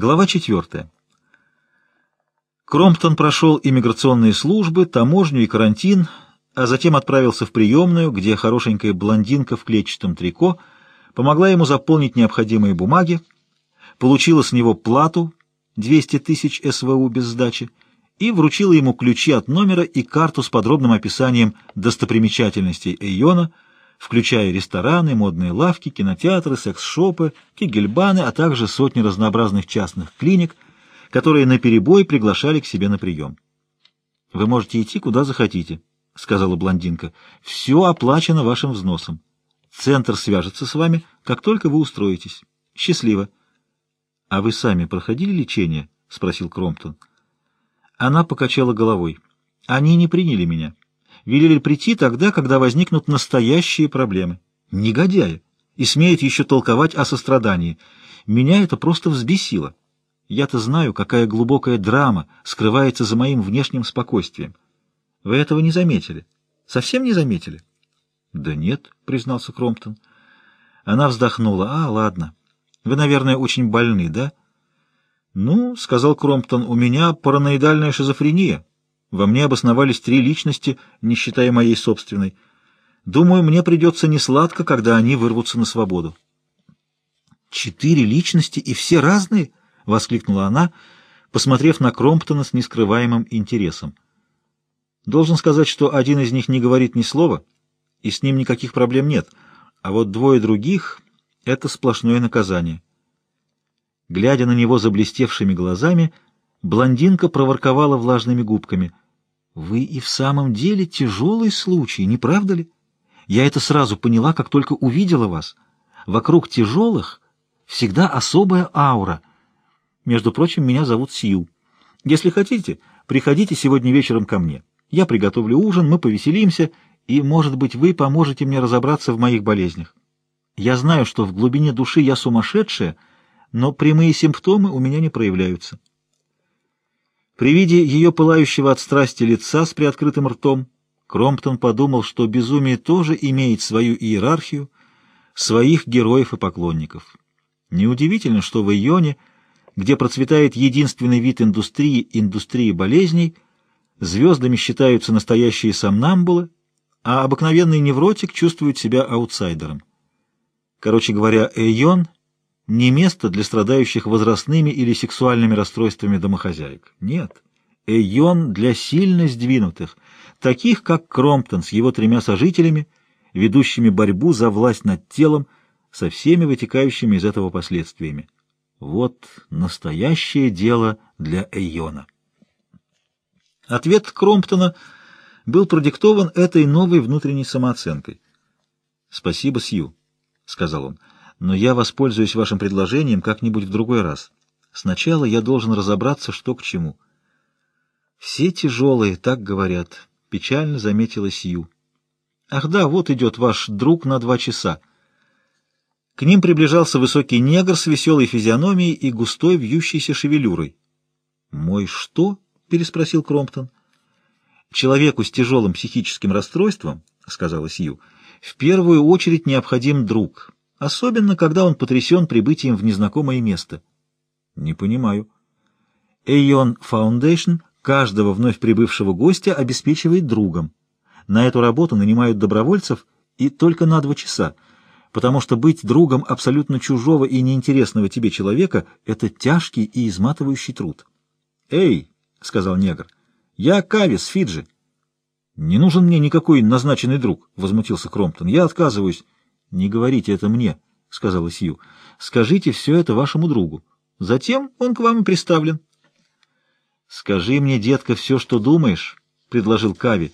Глава 4. Кромптон прошел иммиграционные службы, таможню и карантин, а затем отправился в приемную, где хорошенькая блондинка в клетчатом трико помогла ему заполнить необходимые бумаги, получила с него плату 200 тысяч СВУ без сдачи и вручила ему ключи от номера и карту с подробным описанием достопримечательностей Эйона, включая рестораны, модные лавки, кинотеатры, секс-шопы, кигельбаны, а также сотни разнообразных частных клиник, которые наперебой приглашали к себе на прием. «Вы можете идти, куда захотите», — сказала блондинка. «Все оплачено вашим взносом. Центр свяжется с вами, как только вы устроитесь. Счастливо». «А вы сами проходили лечение?» — спросил Кромптон. Она покачала головой. «Они не приняли меня. Велели прийти тогда, когда возникнут настоящие проблемы. Негодяи! И смеют еще толковать о сострадании. Меня это просто взбесило. Я-то знаю, какая глубокая драма скрывается за моим внешним спокойствием. Вы этого не заметили? Совсем не заметили?» «Да нет», — признался Кромптон. Она вздохнула. «А, ладно. Вы, наверное, очень больны, да?» «Ну, — сказал Кромптон, — у меня параноидальная шизофрения. Во мне обосновались три личности, не считая моей собственной. Думаю, мне придется несладко, когда они вырвутся на свободу». «Четыре личности и все разные?» — воскликнула она, посмотрев на Кромптона с нескрываемым интересом. «Должен сказать, что один из них не говорит ни слова, и с ним никаких проблем нет, а вот двое других — это сплошное наказание». Глядя на него заблестевшими глазами, блондинка проворковала влажными губками. «Вы и в самом деле тяжелый случай, не правда ли? Я это сразу поняла, как только увидела вас. Вокруг тяжелых всегда особая аура. Между прочим, меня зовут Сью. Если хотите, приходите сегодня вечером ко мне. Я приготовлю ужин, мы повеселимся, и, может быть, вы поможете мне разобраться в моих болезнях. Я знаю, что в глубине души я сумасшедшая — но прямые симптомы у меня не проявляются. При виде ее пылающего от страсти лица с приоткрытым ртом, Кромптон подумал, что безумие тоже имеет свою иерархию, своих героев и поклонников. Неудивительно, что в Ионе, где процветает единственный вид индустрии — индустрии болезней, звездами считаются настоящие сомнамбулы, а обыкновенный невротик чувствует себя аутсайдером. Короче говоря, Эйон не место для страдающих возрастными или сексуальными расстройствами домохозяек. Нет. Эйон для сильно сдвинутых, таких как Кромптон с его тремя сожителями, ведущими борьбу за власть над телом, со всеми вытекающими из этого последствиями. Вот настоящее дело для Эйона. Ответ Кромптона был продиктован этой новой внутренней самооценкой. «Спасибо, Сью», — сказал он но я воспользуюсь вашим предложением как-нибудь в другой раз. Сначала я должен разобраться, что к чему. Все тяжелые, так говорят, — печально заметила Сью. Ах да, вот идет ваш друг на два часа. К ним приближался высокий негр с веселой физиономией и густой вьющейся шевелюрой. «Мой что?» — переспросил Кромптон. «Человеку с тяжелым психическим расстройством, — сказала Сью, — в первую очередь необходим друг» особенно когда он потрясен прибытием в незнакомое место. Не понимаю. Эйон Foundation каждого вновь прибывшего гостя обеспечивает другом. На эту работу нанимают добровольцев и только на два часа, потому что быть другом абсолютно чужого и неинтересного тебе человека — это тяжкий и изматывающий труд. «Эй!» — сказал негр. «Я Кавис, Фиджи». «Не нужен мне никакой назначенный друг», — возмутился Кромптон. «Я отказываюсь». «Не говорите это мне», — сказала Сью. «Скажите все это вашему другу. Затем он к вам и приставлен». «Скажи мне, детка, все, что думаешь», — предложил Кави,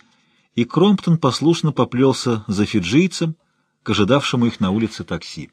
и Кромптон послушно поплелся за фиджийцем к ожидавшему их на улице такси.